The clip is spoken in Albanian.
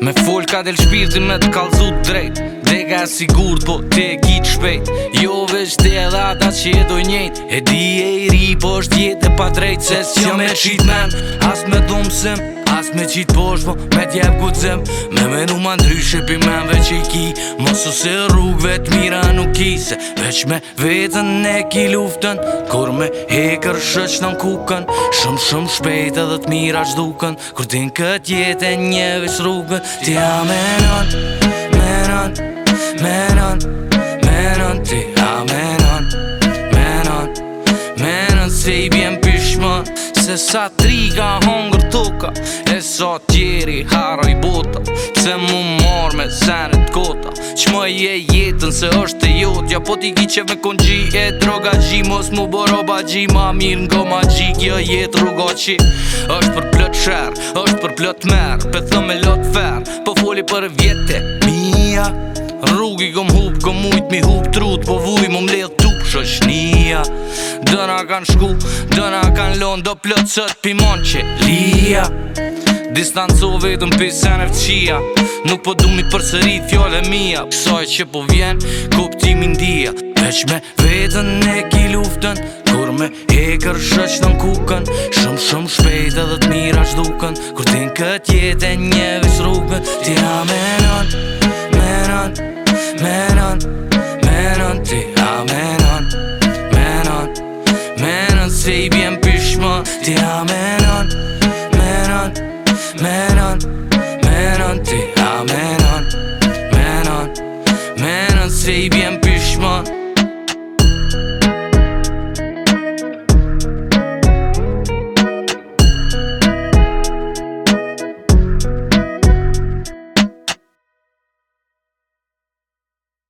Me fol ka del shpirtin me t'kallzut drejt Dega e sigur t'po t'e kit shpejt Jo veç t'e edhe ata që jetoj njejt E di e i ri po është jetë e pa drejt Se s'jo me qit men, as me dhomësim Mas me qitë posh po me t'jep ku Me menu nuk ma ndry shqipi i ki Mosu se rrugve t'mira nuk i se Veq me vetën ne ki luftën Kur me hekër shëq në kukën Shumë shumë shpejt edhe t'mira shdukën Kur din kët jetë e njevi shrugën Ti a menon, menon, menon, menon Ti a menon, menon, menon Se i bjen pishmon Se sa tri ka hongër tuka Nisa tjeri haro i buta Pse mu marrë me senet kota Që je jetën se është e jodë Ja po t'i ki që me kon gji e droga gji Mos mu bo roba gji ma mirë nga ma gji Gja jetë rruga qi është për plët shërë, është për plët merë Pe thëm e lotë ferë, po foli për vjetë e mija Rrugi gom hup, gom mujt mi hup trut Po vuj mu mledhë tup Shoshnia Dëna kan shku, dëna kan lon Do plët sët pimon që lija Distanco vetëm për sen e fëqia Nuk po du mi përsëri fjole mija Kësoj që po vjen, koptimi ndia Veq me vetën e ki luftën Kur me e kërshë që të në kukën Shumë shumë shpejt edhe të mira që Kur tin këtë jetë e një vis rukën Ti a menon, menon, menon, menon Ti a menon, menon, menon Se i bjen şey bien pişman